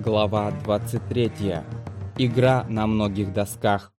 Глава 23. Игра на многих досках.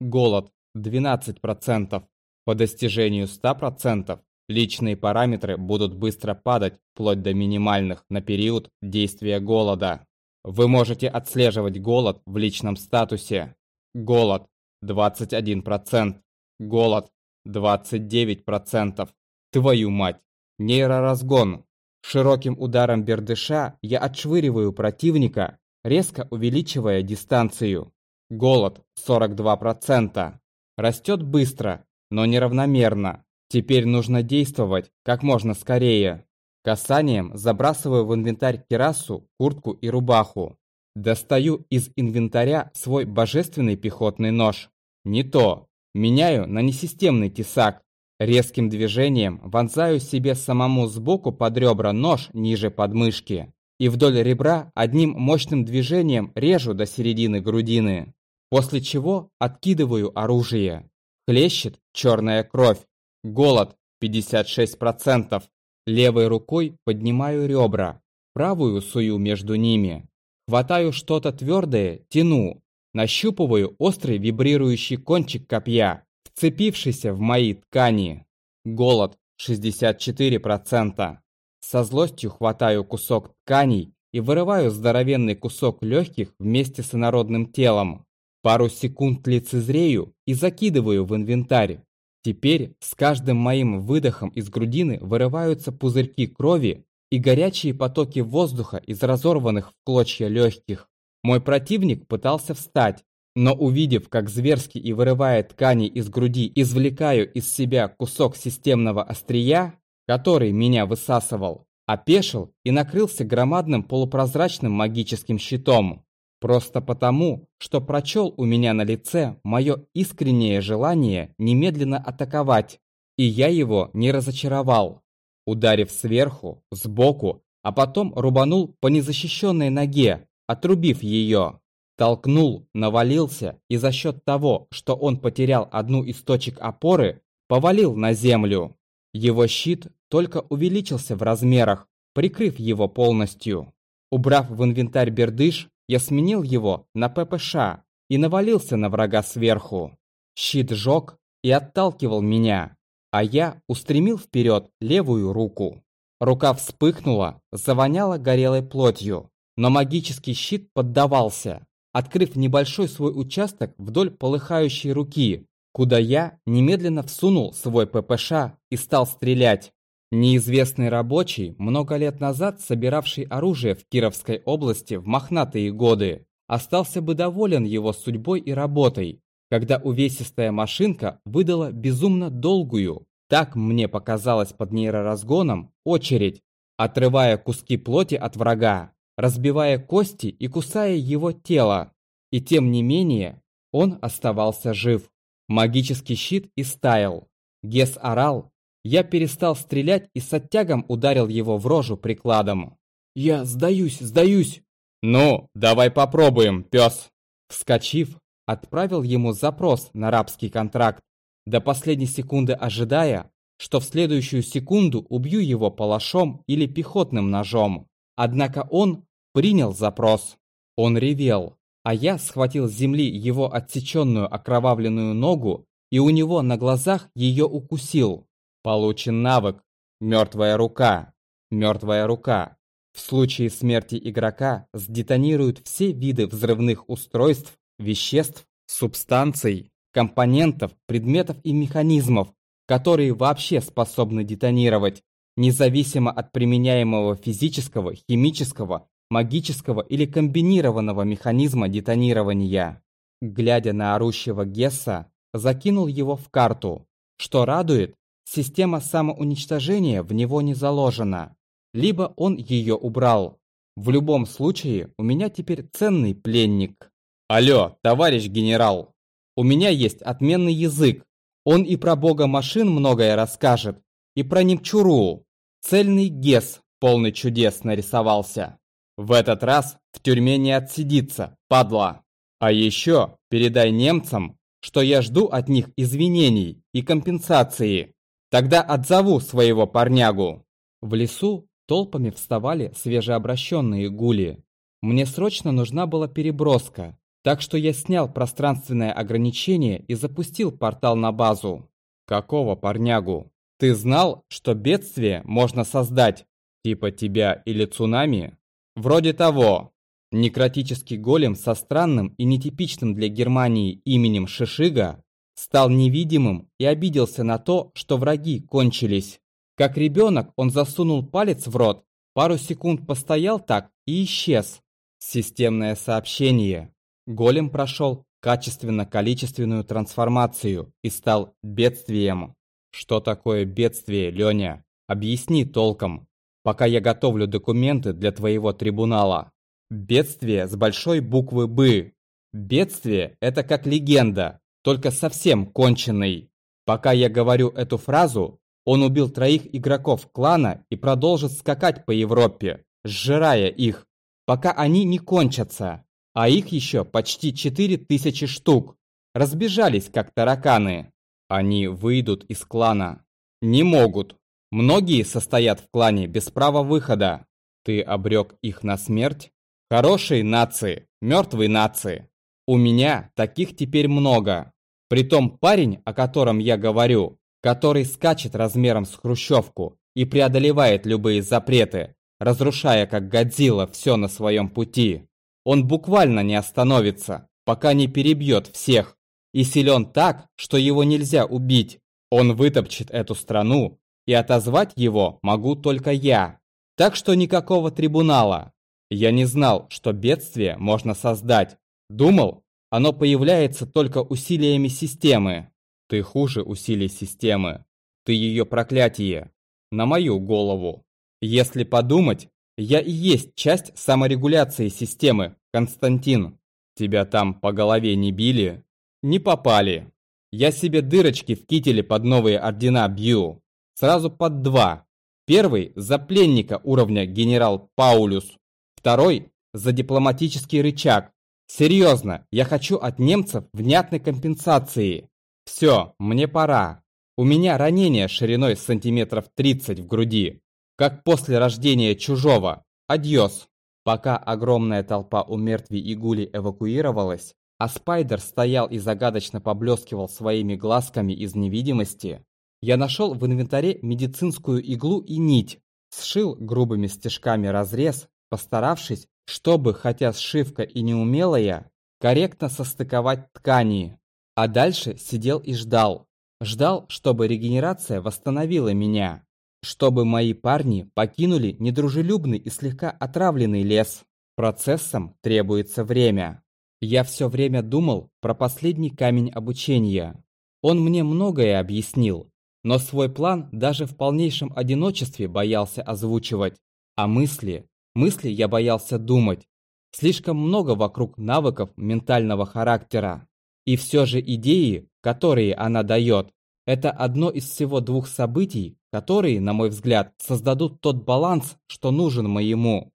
Голод 12%. По достижению 100% личные параметры будут быстро падать вплоть до минимальных на период действия голода. Вы можете отслеживать голод в личном статусе. Голод 21%. Голод 29%. Твою мать! Нейроразгон Широким ударом бердыша я отшвыриваю противника, резко увеличивая дистанцию. Голод 42%. Растет быстро, но неравномерно. Теперь нужно действовать как можно скорее. Касанием забрасываю в инвентарь кирасу, куртку и рубаху. Достаю из инвентаря свой божественный пехотный нож. Не то. Меняю на несистемный тесак. Резким движением вонзаю себе самому сбоку под ребра нож ниже подмышки и вдоль ребра одним мощным движением режу до середины грудины, после чего откидываю оружие. Хлещет черная кровь, голод 56%. Левой рукой поднимаю ребра, правую сую между ними. Хватаю что-то твердое, тяну, нащупываю острый вибрирующий кончик копья вцепившийся в мои ткани. Голод 64%. Со злостью хватаю кусок тканей и вырываю здоровенный кусок легких вместе с инородным телом. Пару секунд лицезрею и закидываю в инвентарь. Теперь с каждым моим выдохом из грудины вырываются пузырьки крови и горячие потоки воздуха из разорванных в клочья легких. Мой противник пытался встать, но увидев, как зверски и вырывая ткани из груди, извлекаю из себя кусок системного острия, который меня высасывал, опешил и накрылся громадным полупрозрачным магическим щитом. Просто потому, что прочел у меня на лице мое искреннее желание немедленно атаковать, и я его не разочаровал. Ударив сверху, сбоку, а потом рубанул по незащищенной ноге, отрубив ее. Толкнул, навалился и за счет того, что он потерял одну из точек опоры, повалил на землю. Его щит только увеличился в размерах, прикрыв его полностью. Убрав в инвентарь бердыш, я сменил его на ППШ и навалился на врага сверху. Щит жег и отталкивал меня, а я устремил вперед левую руку. Рука вспыхнула, завоняла горелой плотью, но магический щит поддавался, открыв небольшой свой участок вдоль полыхающей руки, куда я немедленно всунул свой ППШ и стал стрелять. Неизвестный рабочий, много лет назад собиравший оружие в Кировской области в мохнатые годы, остался бы доволен его судьбой и работой, когда увесистая машинка выдала безумно долгую, так мне показалось под нейроразгоном, очередь, отрывая куски плоти от врага разбивая кости и кусая его тело. И тем не менее, он оставался жив. Магический щит истаял. Гес орал. Я перестал стрелять и с оттягом ударил его в рожу прикладом. «Я сдаюсь, сдаюсь!» «Ну, давай попробуем, пес!» Вскочив, отправил ему запрос на рабский контракт, до последней секунды ожидая, что в следующую секунду убью его палашом или пехотным ножом. Однако он принял запрос. Он ревел, а я схватил с земли его отсеченную окровавленную ногу и у него на глазах ее укусил. Получен навык «Мертвая рука». Мертвая рука. В случае смерти игрока сдетонируют все виды взрывных устройств, веществ, субстанций, компонентов, предметов и механизмов, которые вообще способны детонировать, независимо от применяемого физического, химического магического или комбинированного механизма детонирования. Глядя на орущего Гесса, закинул его в карту. Что радует, система самоуничтожения в него не заложена. Либо он ее убрал. В любом случае, у меня теперь ценный пленник. Алло, товарищ генерал. У меня есть отменный язык. Он и про бога машин многое расскажет. И про Немчуру. Цельный Гес полный чудес нарисовался. В этот раз в тюрьме не отсидится, падла. А еще передай немцам, что я жду от них извинений и компенсации. Тогда отзову своего парнягу. В лесу толпами вставали свежеобращенные гули. Мне срочно нужна была переброска, так что я снял пространственное ограничение и запустил портал на базу. Какого парнягу? Ты знал, что бедствие можно создать? Типа тебя или цунами? Вроде того. Некротический голем со странным и нетипичным для Германии именем Шишига стал невидимым и обиделся на то, что враги кончились. Как ребенок он засунул палец в рот, пару секунд постоял так и исчез. Системное сообщение. Голем прошел качественно-количественную трансформацию и стал бедствием. Что такое бедствие, Леня? Объясни толком, пока я готовлю документы для твоего трибунала. Бедствие с большой буквы «Б». Бедствие – это как легенда, только совсем конченый. Пока я говорю эту фразу, он убил троих игроков клана и продолжит скакать по Европе, сжирая их, пока они не кончатся. А их еще почти четыре тысячи штук. Разбежались, как тараканы. Они выйдут из клана. Не могут. Многие состоят в клане без права выхода. Ты обрек их на смерть? Хорошие нации, мертвые нации. У меня таких теперь много. Притом парень, о котором я говорю, который скачет размером с хрущевку и преодолевает любые запреты, разрушая как Годзилла все на своем пути. Он буквально не остановится, пока не перебьет всех. И силен так, что его нельзя убить. Он вытопчет эту страну, и отозвать его могу только я. Так что никакого трибунала, я не знал, что бедствие можно создать. Думал, оно появляется только усилиями системы. Ты хуже усилий системы. Ты ее проклятие. На мою голову. Если подумать, я и есть часть саморегуляции системы, Константин. Тебя там по голове не били? Не попали. Я себе дырочки в кителе под новые ордена бью. Сразу под два. Первый за пленника уровня генерал Паулюс. Второй – за дипломатический рычаг. Серьезно, я хочу от немцев внятной компенсации. Все, мне пора. У меня ранение шириной сантиметров 30 в груди. Как после рождения чужого. Адьос. Пока огромная толпа у мертвей и гули эвакуировалась, а Спайдер стоял и загадочно поблескивал своими глазками из невидимости, я нашел в инвентаре медицинскую иглу и нить, сшил грубыми стежками разрез постаравшись, чтобы, хотя сшивка и неумелая, корректно состыковать ткани. А дальше сидел и ждал. Ждал, чтобы регенерация восстановила меня. Чтобы мои парни покинули недружелюбный и слегка отравленный лес. Процессом требуется время. Я все время думал про последний камень обучения. Он мне многое объяснил, но свой план даже в полнейшем одиночестве боялся озвучивать, а мысли Мысли я боялся думать. Слишком много вокруг навыков ментального характера. И все же идеи, которые она дает, это одно из всего двух событий, которые, на мой взгляд, создадут тот баланс, что нужен моему.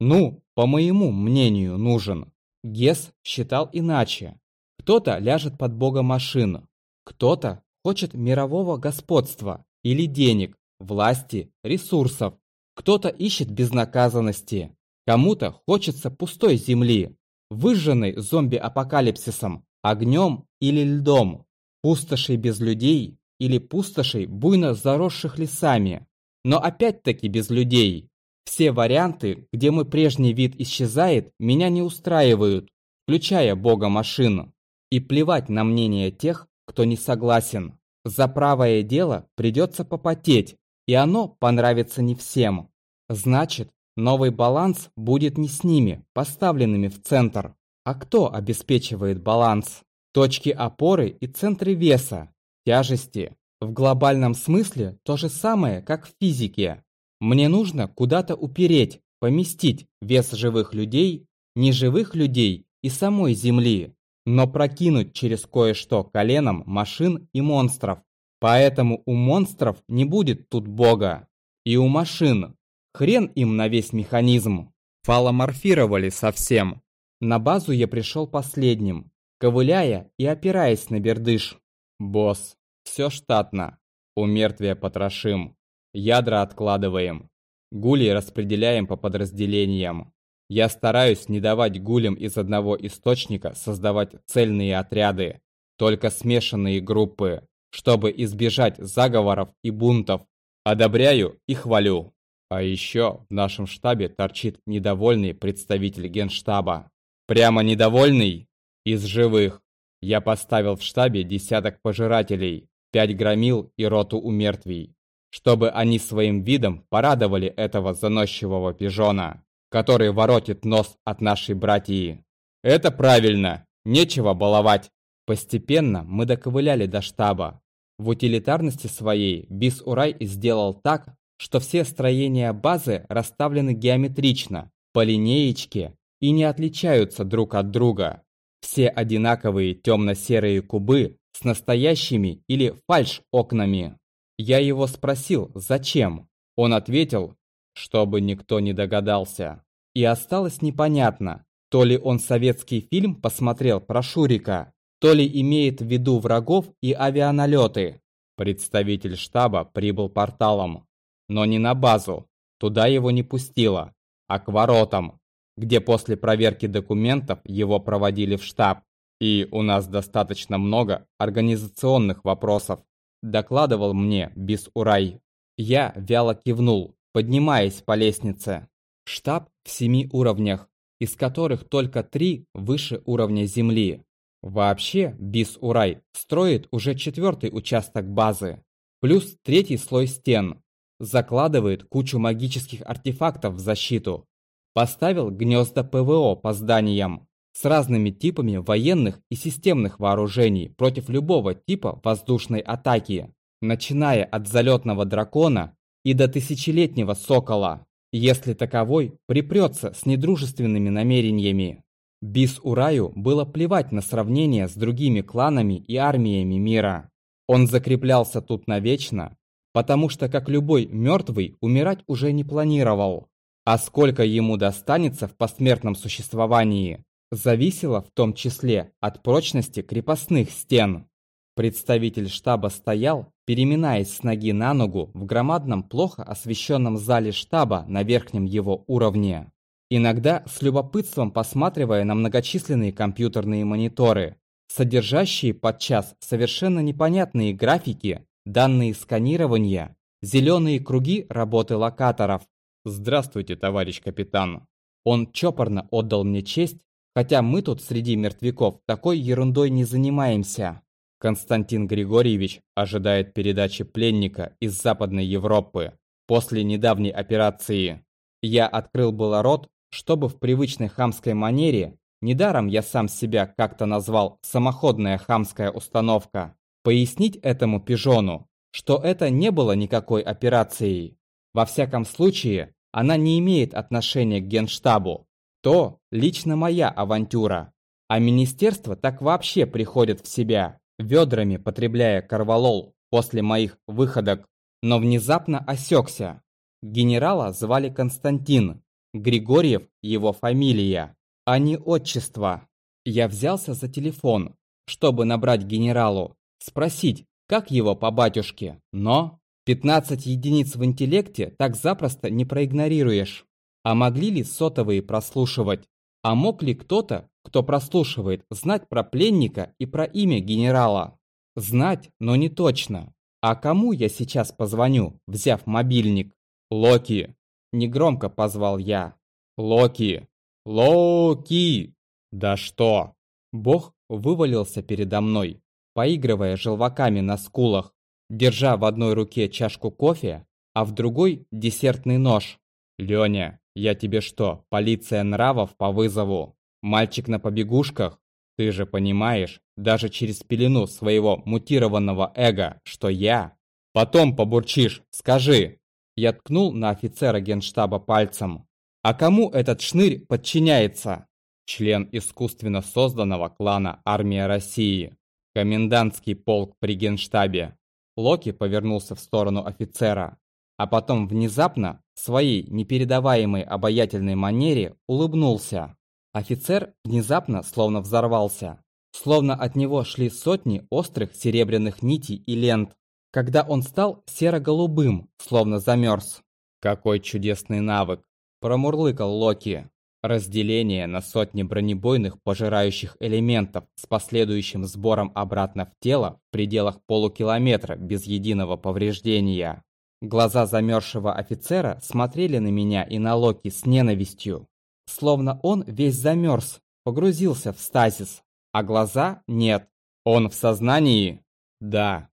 Ну, по моему мнению, нужен. Гес считал иначе. Кто-то ляжет под бога машин, кто-то хочет мирового господства или денег, власти, ресурсов. Кто-то ищет безнаказанности, кому-то хочется пустой земли, выжженной зомби-апокалипсисом, огнем или льдом, пустошей без людей или пустошей буйно заросших лесами, но опять-таки без людей. Все варианты, где мой прежний вид исчезает, меня не устраивают, включая бога машин. И плевать на мнение тех, кто не согласен. За правое дело придется попотеть, и оно понравится не всем. Значит, новый баланс будет не с ними, поставленными в центр. А кто обеспечивает баланс? Точки опоры и центры веса, тяжести. В глобальном смысле то же самое, как в физике. Мне нужно куда-то упереть, поместить вес живых людей, неживых людей и самой Земли, но прокинуть через кое-что коленом машин и монстров. Поэтому у монстров не будет тут бога. И у машин. Хрен им на весь механизм. Фаломорфировали совсем. На базу я пришел последним, ковыляя и опираясь на бердыш. Босс, все штатно. У мертвия потрошим. Ядра откладываем. Гули распределяем по подразделениям. Я стараюсь не давать гулям из одного источника создавать цельные отряды, только смешанные группы, чтобы избежать заговоров и бунтов. Одобряю и хвалю. А еще в нашем штабе торчит недовольный представитель генштаба. Прямо недовольный? Из живых. Я поставил в штабе десяток пожирателей, пять громил и роту умертвий, чтобы они своим видом порадовали этого заносчивого пижона, который воротит нос от нашей братьи. Это правильно, нечего баловать. Постепенно мы доковыляли до штаба. В утилитарности своей Бис-Урай сделал так, что все строения базы расставлены геометрично, по линеечке и не отличаются друг от друга. Все одинаковые темно-серые кубы с настоящими или фальш-окнами. Я его спросил, зачем. Он ответил, чтобы никто не догадался. И осталось непонятно, то ли он советский фильм посмотрел про Шурика, то ли имеет в виду врагов и авианалеты. Представитель штаба прибыл порталом, но не на базу, туда его не пустило, а к воротам, где после проверки документов его проводили в штаб. И у нас достаточно много организационных вопросов, докладывал мне Бис-Урай. Я вяло кивнул, поднимаясь по лестнице. Штаб в семи уровнях, из которых только три выше уровня Земли. Вообще, Бис-Урай строит уже четвертый участок базы, плюс третий слой стен. Закладывает кучу магических артефактов в защиту, Поставил гнезда ПВО по зданиям с разными типами военных и системных вооружений против любого типа воздушной атаки, начиная от залетного дракона и до тысячелетнего сокола, если таковой припрется с недружественными намерениями. Бис-Ураю было плевать на сравнение с другими кланами и армиями мира. Он закреплялся тут навечно, потому что, как любой мертвый, умирать уже не планировал. А сколько ему достанется в посмертном существовании, зависело в том числе от прочности крепостных стен. Представитель штаба стоял, переминаясь с ноги на ногу в громадном плохо освещенном зале штаба на верхнем его уровне. Иногда с любопытством посматривая на многочисленные компьютерные мониторы, содержащие подчас совершенно непонятные графики, данные сканирования, зеленые круги работы локаторов, «Здравствуйте, товарищ капитан». Он чопорно отдал мне честь, хотя мы тут среди мертвяков такой ерундой не занимаемся. Константин Григорьевич ожидает передачи пленника из Западной Европы после недавней операции. Я открыл было рот, чтобы в привычной хамской манере, недаром я сам себя как-то назвал «самоходная хамская установка», пояснить этому пижону, что это не было никакой операцией. Во всяком случае, она не имеет отношения к генштабу. То лично моя авантюра. А министерство так вообще приходит в себя, ведрами потребляя корвалол после моих выходок, но внезапно осекся. Генерала звали Константин, Григорьев его фамилия, а не отчество. Я взялся за телефон, чтобы набрать генералу, спросить, как его по батюшке, но 15 единиц в интеллекте так запросто не проигнорируешь. А могли ли сотовые прослушивать? А мог ли кто-то, кто прослушивает, знать про пленника и про имя генерала? Знать, но не точно. А кому я сейчас позвоню, взяв мобильник? Локи. Негромко позвал я. Локи. Локи. Да что? Бог вывалился передо мной, поигрывая желваками на скулах держа в одной руке чашку кофе, а в другой десертный нож. «Леня, я тебе что, полиция нравов по вызову? Мальчик на побегушках? Ты же понимаешь, даже через пелену своего мутированного эго, что я...» «Потом побурчишь, скажи!» Я ткнул на офицера генштаба пальцем. «А кому этот шнырь подчиняется?» Член искусственно созданного клана Армия России. Комендантский полк при генштабе. Локи повернулся в сторону офицера, а потом внезапно, в своей непередаваемой обаятельной манере, улыбнулся. Офицер внезапно словно взорвался, словно от него шли сотни острых серебряных нитей и лент, когда он стал серо-голубым, словно замерз. «Какой чудесный навык!» – промурлыкал Локи. Разделение на сотни бронебойных пожирающих элементов с последующим сбором обратно в тело в пределах полукилометра без единого повреждения. Глаза замерзшего офицера смотрели на меня и на Локи с ненавистью. Словно он весь замерз, погрузился в стазис, а глаза нет. Он в сознании? Да.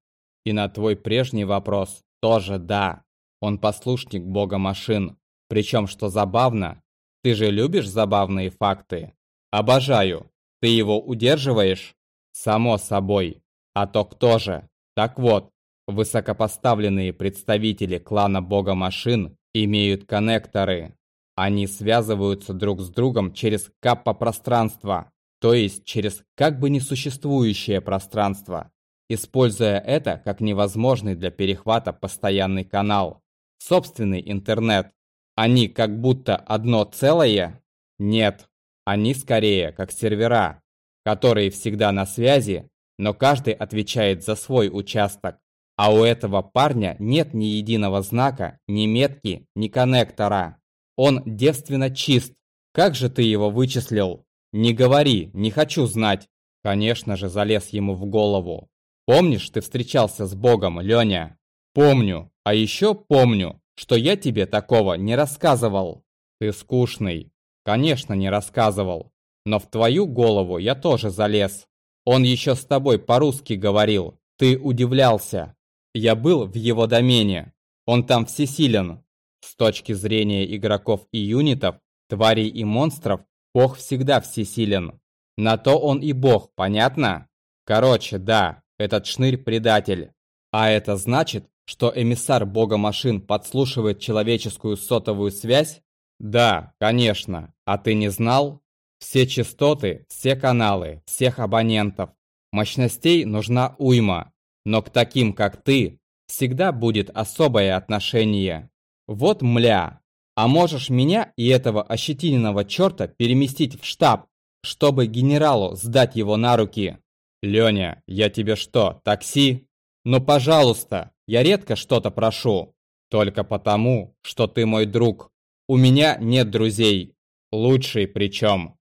И на твой прежний вопрос тоже да. Он послушник бога машин. Причем, что забавно, ты же любишь забавные факты? Обожаю. Ты его удерживаешь? Само собой. А то кто же? Так вот, высокопоставленные представители клана бога машин имеют коннекторы. Они связываются друг с другом через каппа-пространство, то есть через как бы несуществующее пространство, используя это как невозможный для перехвата постоянный канал. Собственный интернет. Они как будто одно целое? Нет, они скорее как сервера, которые всегда на связи, но каждый отвечает за свой участок. А у этого парня нет ни единого знака, ни метки, ни коннектора. Он девственно чист. Как же ты его вычислил? Не говори, не хочу знать. Конечно же, залез ему в голову. Помнишь, ты встречался с Богом, Леня? Помню. А еще помню, что я тебе такого не рассказывал. Ты скучный. Конечно, не рассказывал. Но в твою голову я тоже залез. Он еще с тобой по-русски говорил. Ты удивлялся. Я был в его домене. Он там всесилен. С точки зрения игроков и юнитов, тварей и монстров, бог всегда всесилен. На то он и бог, понятно? Короче, да, этот шнырь предатель. А это значит, что эмиссар бога машин подслушивает человеческую сотовую связь? Да, конечно. А ты не знал? Все частоты, все каналы, всех абонентов. Мощностей нужна уйма. Но к таким, как ты, всегда будет особое отношение. Вот мля. А можешь меня и этого ощетиненного черта переместить в штаб, чтобы генералу сдать его на руки? Леня, я тебе что, такси? Ну пожалуйста, я редко что-то прошу. Только потому, что ты мой друг. У меня нет друзей. Лучший причем.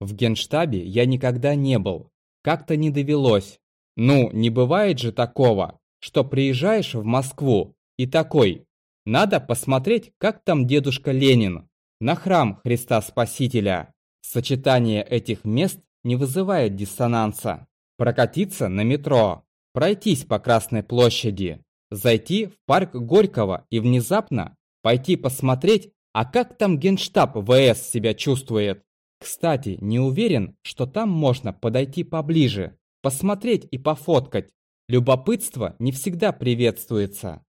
В генштабе я никогда не был. Как-то не довелось. Ну, не бывает же такого, что приезжаешь в Москву и такой, надо посмотреть, как там дедушка Ленин, на храм Христа Спасителя. Сочетание этих мест не вызывает диссонанса. Прокатиться на метро, пройтись по Красной площади, зайти в парк Горького и внезапно пойти посмотреть, а как там генштаб ВС себя чувствует. Кстати, не уверен, что там можно подойти поближе, посмотреть и пофоткать. Любопытство не всегда приветствуется.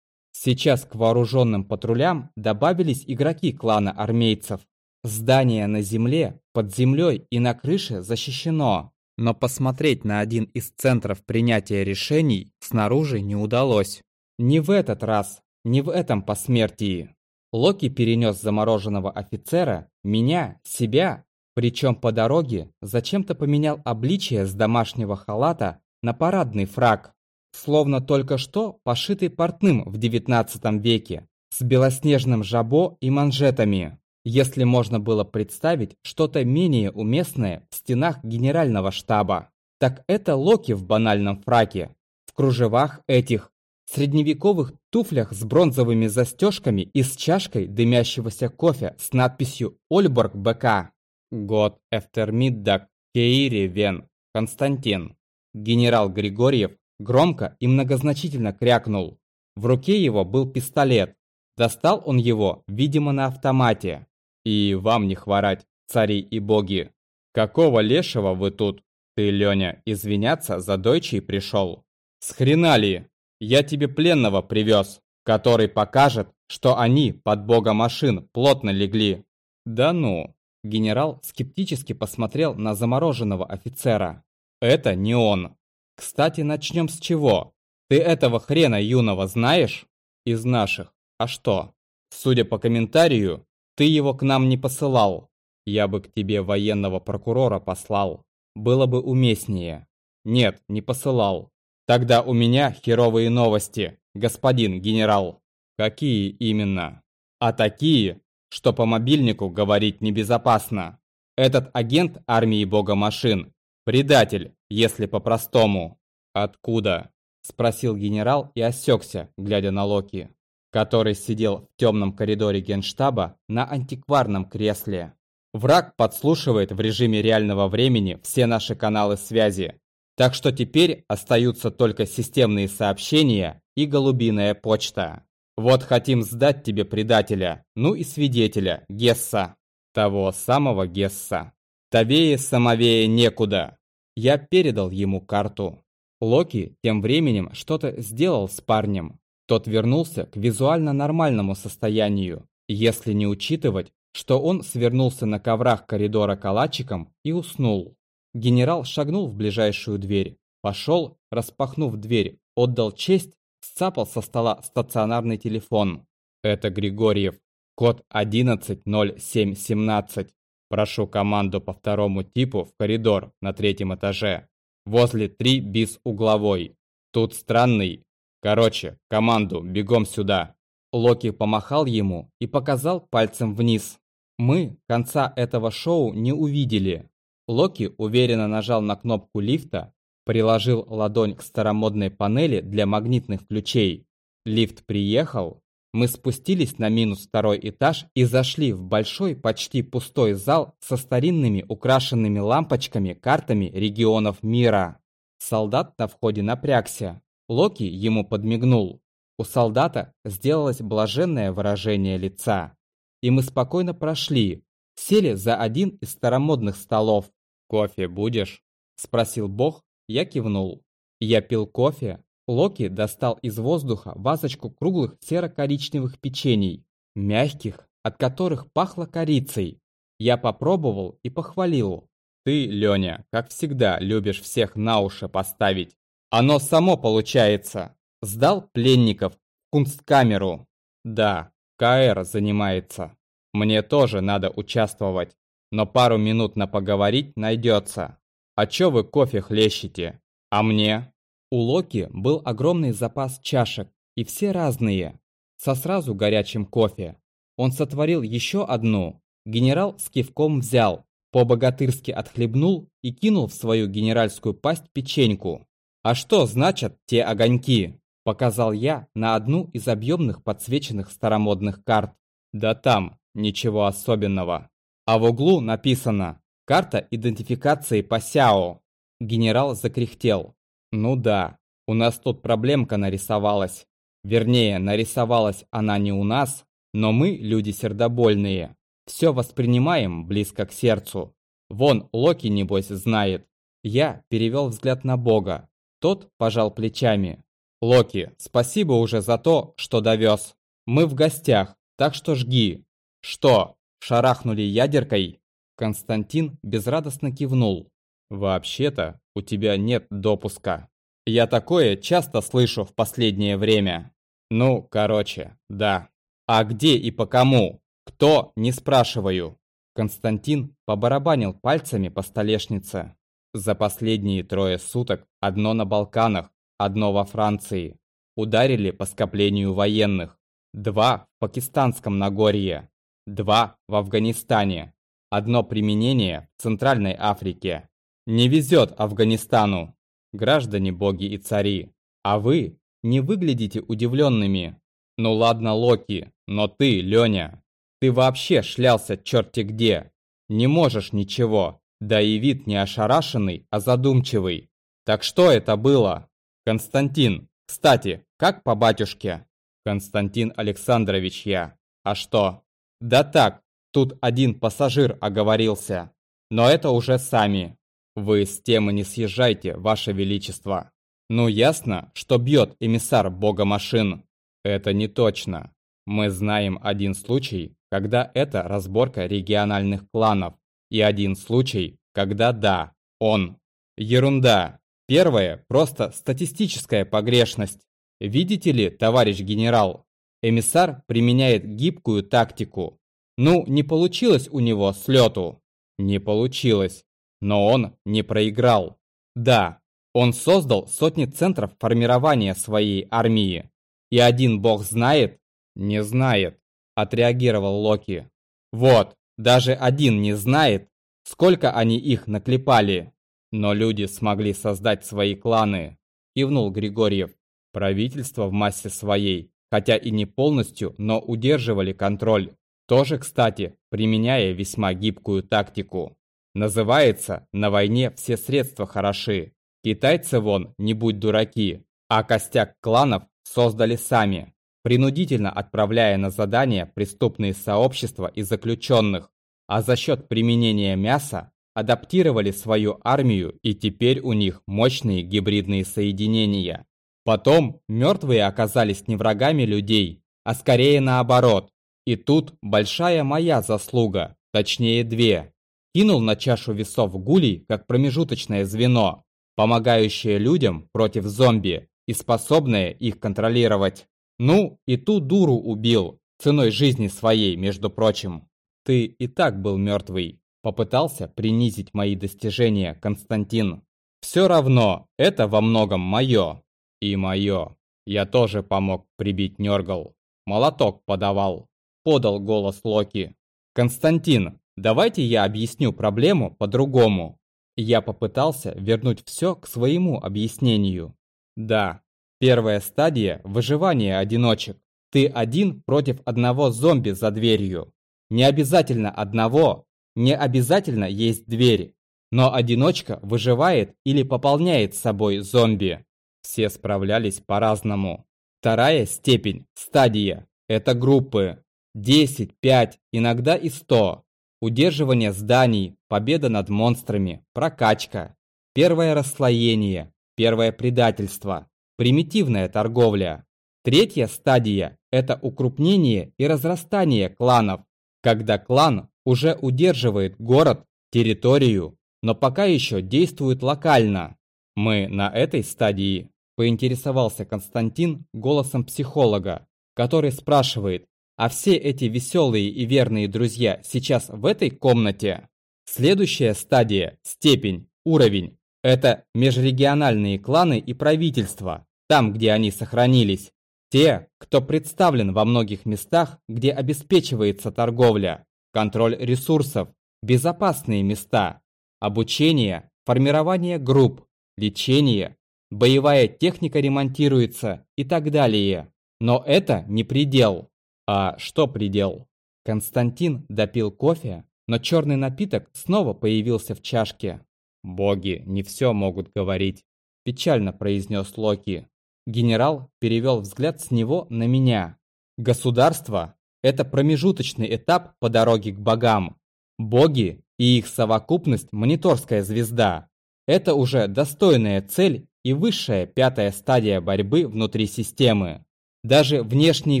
Сейчас к вооруженным патрулям добавились игроки клана армейцев. Здание на земле, под землей и на крыше защищено. Но посмотреть на один из центров принятия решений снаружи не удалось. Не в этот раз, не в этом посмертии. Локи перенес замороженного офицера, меня, себя, причем по дороге зачем-то поменял обличие с домашнего халата на парадный фраг, словно только что пошитый портным в девятнадцатом веке, с белоснежным жабо и манжетами если можно было представить что-то менее уместное в стенах генерального штаба. Так это Локи в банальном фраке, в кружевах этих, средневековых туфлях с бронзовыми застежками и с чашкой дымящегося кофе с надписью «Ольборг БК». Год Эфтермиддак Кейри Вен Константин. Генерал Григорьев громко и многозначительно крякнул. В руке его был пистолет. Достал он его, видимо, на автомате. И вам не хворать, цари и боги. Какого лешего вы тут? Ты, Леня, извиняться за дойчий пришел? С ли? Я тебе пленного привез, который покажет, что они под бога машин плотно легли. Да ну. Генерал скептически посмотрел на замороженного офицера. Это не он. Кстати, начнем с чего? Ты этого хрена юного знаешь? Из наших. А что? Судя по комментарию, ты его к нам не посылал. Я бы к тебе военного прокурора послал. Было бы уместнее. Нет, не посылал. Тогда у меня херовые новости, господин генерал. Какие именно? А такие, что по мобильнику говорить небезопасно. Этот агент армии бога машин – предатель, если по-простому. Откуда? Спросил генерал и осекся, глядя на Локи, который сидел в темном коридоре генштаба на антикварном кресле. Враг подслушивает в режиме реального времени все наши каналы связи, так что теперь остаются только системные сообщения и голубиная почта. Вот хотим сдать тебе предателя, ну и свидетеля, Гесса. Того самого Гесса. Тавее самовее некуда. Я передал ему карту. Локи тем временем что-то сделал с парнем. Тот вернулся к визуально нормальному состоянию, если не учитывать, что он свернулся на коврах коридора калачиком и уснул. Генерал шагнул в ближайшую дверь, пошел, распахнув дверь, отдал честь, сцапал со стола стационарный телефон. Это Григорьев, код 110717. Прошу команду по второму типу в коридор на третьем этаже. Возле 3 бис угловой. Тут странный. Короче, команду, бегом сюда. Локи помахал ему и показал пальцем вниз. Мы конца этого шоу не увидели. Локи уверенно нажал на кнопку лифта, приложил ладонь к старомодной панели для магнитных ключей. Лифт приехал, мы спустились на минус второй этаж и зашли в большой, почти пустой зал со старинными украшенными лампочками картами регионов мира. Солдат на входе напрягся. Локи ему подмигнул. У солдата сделалось блаженное выражение лица. И мы спокойно прошли, сели за один из старомодных столов. «Кофе будешь?» – спросил Бог, я кивнул. Я пил кофе, Локи достал из воздуха вазочку круглых серо-коричневых печений, мягких, от которых пахло корицей. Я попробовал и похвалил. Ты, Леня, как всегда, любишь всех на уши поставить. Оно само получается. Сдал пленников в кунсткамеру. Да, КР занимается. Мне тоже надо участвовать, но пару минут на поговорить найдется. А чё вы кофе хлещете? А мне? У Локи был огромный запас чашек, и все разные, со сразу горячим кофе. Он сотворил еще одну, генерал с кивком взял, по-богатырски отхлебнул и кинул в свою генеральскую пасть печеньку. «А что значат те огоньки?» – показал я на одну из объемных подсвеченных старомодных карт. «Да там, ничего особенного». А в углу написано «Карта идентификации по СЯО». Генерал закряхтел. Ну да, у нас тут проблемка нарисовалась. Вернее, нарисовалась она не у нас, но мы, люди сердобольные, все воспринимаем близко к сердцу. Вон Локи, небось, знает. Я перевел взгляд на Бога. Тот пожал плечами. Локи, спасибо уже за то, что довез. Мы в гостях, так что жги. Что, шарахнули ядеркой? Константин безрадостно кивнул. Вообще-то, у тебя нет допуска. Я такое часто слышу в последнее время. Ну, короче, да. А где и по кому? Кто, не спрашиваю. Константин побарабанил пальцами по столешнице. За последние трое суток одно на Балканах, одно во Франции. Ударили по скоплению военных. Два в пакистанском Нагорье. Два в Афганистане. Одно применение в Центральной Африке. Не везет Афганистану, граждане боги и цари, а вы не выглядите удивленными. Ну ладно, Локи, но ты, Леня, ты вообще шлялся черти где. Не можешь ничего, да и вид не ошарашенный, а задумчивый. Так что это было? Константин, кстати, как по батюшке? Константин Александрович я. А что? Да так, тут один пассажир оговорился. Но это уже сами. Вы с темы не съезжайте, Ваше Величество. Ну ясно, что бьет эмиссар бога машин. Это не точно. Мы знаем один случай, когда это разборка региональных кланов. И один случай, когда да, он. Ерунда. Первое – просто статистическая погрешность. Видите ли, товарищ генерал, эмиссар применяет гибкую тактику. Ну, не получилось у него с лету. Не получилось. Но он не проиграл. Да, он создал сотни центров формирования своей армии. И один бог знает? Не знает, отреагировал Локи. Вот, даже один не знает, сколько они их наклепали. Но люди смогли создать свои кланы, кивнул Григорьев. Правительство в массе своей, хотя и не полностью, но удерживали контроль. Тоже, кстати, применяя весьма гибкую тактику. Называется «На войне все средства хороши». Китайцы вон, не будь дураки, а костяк кланов создали сами, принудительно отправляя на задания преступные сообщества и заключенных, а за счет применения мяса адаптировали свою армию и теперь у них мощные гибридные соединения. Потом мертвые оказались не врагами людей, а скорее наоборот. И тут большая моя заслуга, точнее две. Кинул на чашу весов гулей как промежуточное звено, помогающее людям против зомби и способное их контролировать. Ну, и ту дуру убил, ценой жизни своей, между прочим. Ты и так был мертвый, Попытался принизить мои достижения Константин. Все равно, это во многом мое. И мое. Я тоже помог прибить Нергал. Молоток подавал. Подал голос Локи. Константин, давайте я объясню проблему по-другому. Я попытался вернуть все к своему объяснению. Да, первая стадия – выживания одиночек. Ты один против одного зомби за дверью. Не обязательно одного, не обязательно есть двери, но одиночка выживает или пополняет собой зомби. Все справлялись по-разному. Вторая степень, стадия, это группы. 10, 5, иногда и 100. Удерживание зданий, победа над монстрами, прокачка. Первое расслоение, первое предательство, примитивная торговля. Третья стадия – это укрупнение и разрастание кланов, когда клан уже удерживает город, территорию, но пока еще действует локально. Мы на этой стадии, поинтересовался Константин голосом психолога, который спрашивает, а все эти веселые и верные друзья сейчас в этой комнате? Следующая стадия, степень, уровень – это межрегиональные кланы и правительства, там, где они сохранились. Те, кто представлен во многих местах, где обеспечивается торговля контроль ресурсов, безопасные места, обучение, формирование групп, лечение, боевая техника ремонтируется и так далее. Но это не предел. А что предел? Константин допил кофе, но черный напиток снова появился в чашке. «Боги не все могут говорить», – печально произнес Локи. Генерал перевел взгляд с него на меня. «Государство это промежуточный этап по дороге к богам. Боги и их совокупность – мониторская звезда. Это уже достойная цель и высшая пятая стадия борьбы внутри системы. Даже внешние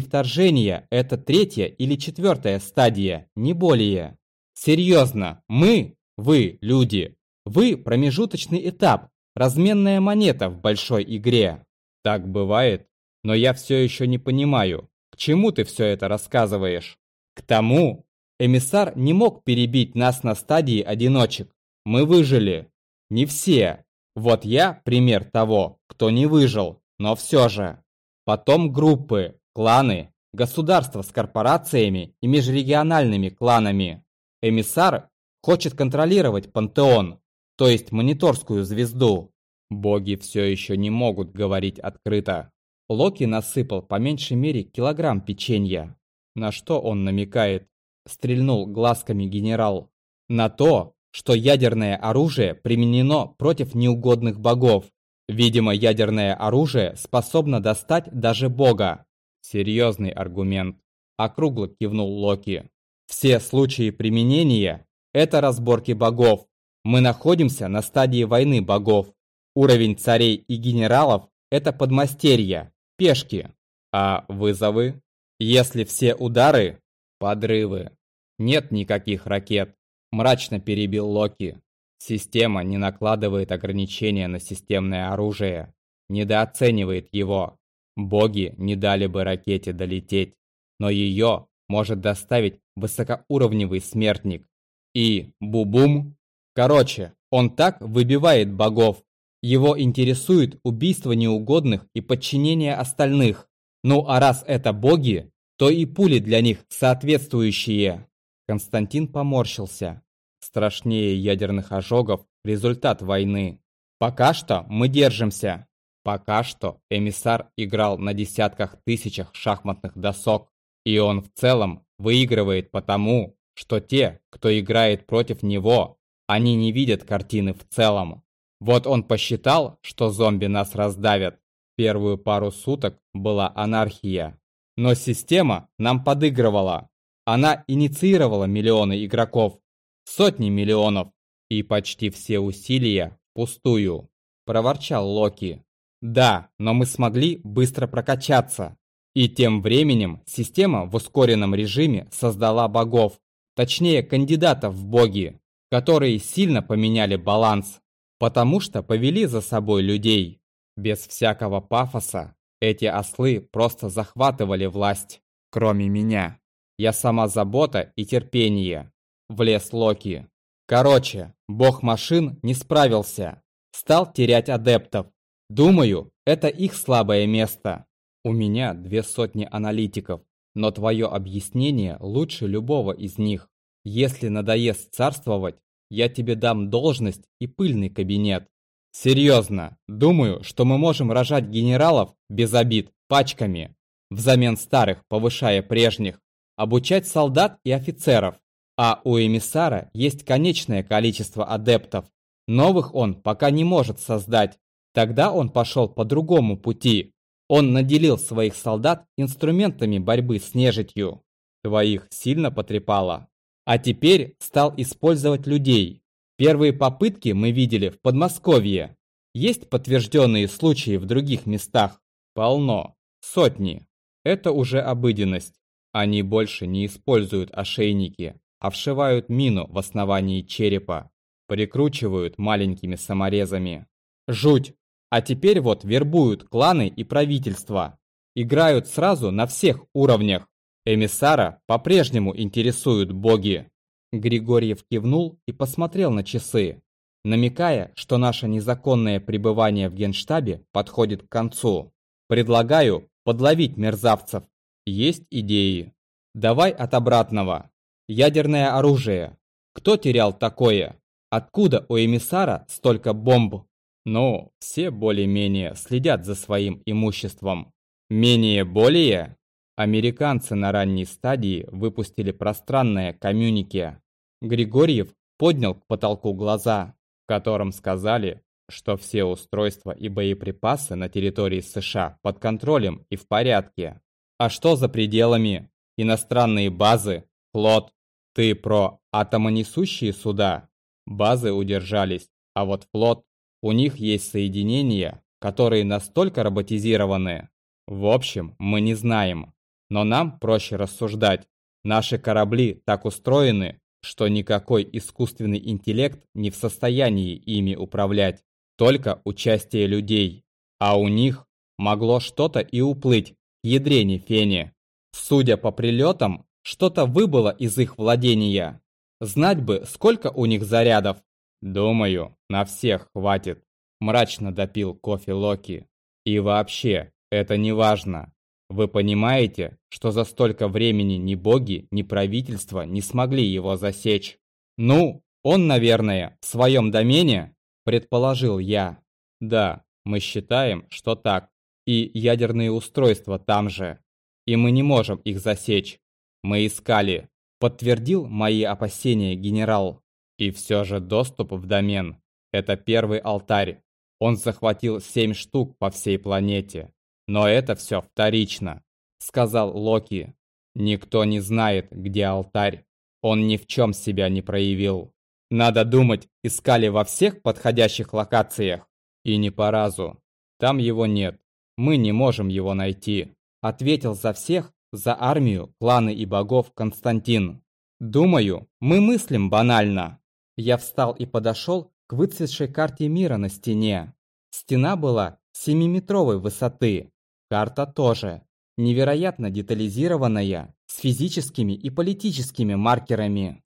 вторжения – это третья или четвертая стадия, не более. Серьезно, мы, вы, люди, вы – промежуточный этап, разменная монета в большой игре. Так бывает, но я все еще не понимаю, к чему ты все это рассказываешь? К тому, эмиссар не мог перебить нас на стадии одиночек. Мы выжили. Не все. Вот я пример того, кто не выжил, но все же. Потом группы, кланы, государства с корпорациями и межрегиональными кланами. Эмиссар хочет контролировать пантеон, то есть мониторскую звезду. Боги все еще не могут говорить открыто. Локи насыпал по меньшей мере килограмм печенья. На что он намекает? Стрельнул глазками генерал. На то, что ядерное оружие применено против неугодных богов. Видимо, ядерное оружие способно достать даже бога. Серьезный аргумент. Округло кивнул Локи. Все случаи применения – это разборки богов. Мы находимся на стадии войны богов. Уровень царей и генералов – это подмастерья, пешки, а вызовы? Если все удары – подрывы. Нет никаких ракет, мрачно перебил Локи. Система не накладывает ограничения на системное оружие, недооценивает его. Боги не дали бы ракете долететь, но ее может доставить высокоуровневый смертник. И бубум. Короче, он так выбивает богов, его интересует убийство неугодных и подчинение остальных. Ну а раз это боги, то и пули для них соответствующие. Константин поморщился. Страшнее ядерных ожогов результат войны. Пока что мы держимся. Пока что эмиссар играл на десятках тысячах шахматных досок. И он в целом выигрывает потому, что те, кто играет против него, они не видят картины в целом. Вот он посчитал, что зомби нас раздавят. Первую пару суток была анархия. Но система нам подыгрывала. Она инициировала миллионы игроков, сотни миллионов, и почти все усилия пустую, проворчал Локи. Да, но мы смогли быстро прокачаться. И тем временем система в ускоренном режиме создала богов, точнее кандидатов в боги, которые сильно поменяли баланс, потому что повели за собой людей. Без всякого пафоса эти ослы просто захватывали власть, кроме меня. Я сама забота и терпение. Влез Локи. Короче, бог машин не справился. Стал терять адептов. Думаю, это их слабое место. У меня две сотни аналитиков, но твое объяснение лучше любого из них. Если надоест царствовать, я тебе дам должность и пыльный кабинет. Серьезно, думаю, что мы можем рожать генералов без обид, пачками, взамен старых, повышая прежних обучать солдат и офицеров, а у эмиссара есть конечное количество адептов. Новых он пока не может создать. Тогда он пошел по другому пути. Он наделил своих солдат инструментами борьбы с нежитью. Твоих сильно потрепало. А теперь стал использовать людей. Первые попытки мы видели в Подмосковье. Есть подтвержденные случаи в других местах? Полно. Сотни. Это уже обыденность. Они больше не используют ошейники, а вшивают мину в основании черепа, прикручивают маленькими саморезами. Жуть! А теперь вот вербуют кланы и правительства. Играют сразу на всех уровнях. Эмиссара по-прежнему интересуют боги. Григорьев кивнул и посмотрел на часы, намекая, что наше незаконное пребывание в генштабе подходит к концу. Предлагаю подловить мерзавцев есть идеи. Давай от обратного. Ядерное оружие. Кто терял такое? Откуда у эмиссара столько бомб? Ну, все более-менее следят за своим имуществом. Менее-более? Американцы на ранней стадии выпустили пространное коммюнике. Григорьев поднял к потолку глаза, в котором сказали, что все устройства и боеприпасы на территории США под контролем и в порядке. А что за пределами? Иностранные базы? Флот? Ты про атомонесущие суда? Базы удержались, а вот флот, у них есть соединения, которые настолько роботизированы. В общем, мы не знаем. Но нам проще рассуждать. Наши корабли так устроены, что никакой искусственный интеллект не в состоянии ими управлять. Только участие людей. А у них могло что-то и уплыть ядрене фени. Судя по прилетам, что-то выбыло из их владения. Знать бы, сколько у них зарядов. Думаю, на всех хватит. Мрачно допил кофе Локи. И вообще, это не важно. Вы понимаете, что за столько времени ни боги, ни правительство не смогли его засечь? Ну, он, наверное, в своем домене, предположил я. Да, мы считаем, что так и ядерные устройства там же. И мы не можем их засечь. Мы искали. Подтвердил мои опасения генерал. И все же доступ в домен – это первый алтарь. Он захватил семь штук по всей планете. Но это все вторично, сказал Локи. Никто не знает, где алтарь. Он ни в чем себя не проявил. Надо думать, искали во всех подходящих локациях. И не по разу. Там его нет. Мы не можем его найти», — ответил за всех, за армию, кланы и богов Константин. «Думаю, мы мыслим банально». Я встал и подошел к выцветшей карте мира на стене. Стена была 7-метровой высоты. Карта тоже. Невероятно детализированная, с физическими и политическими маркерами.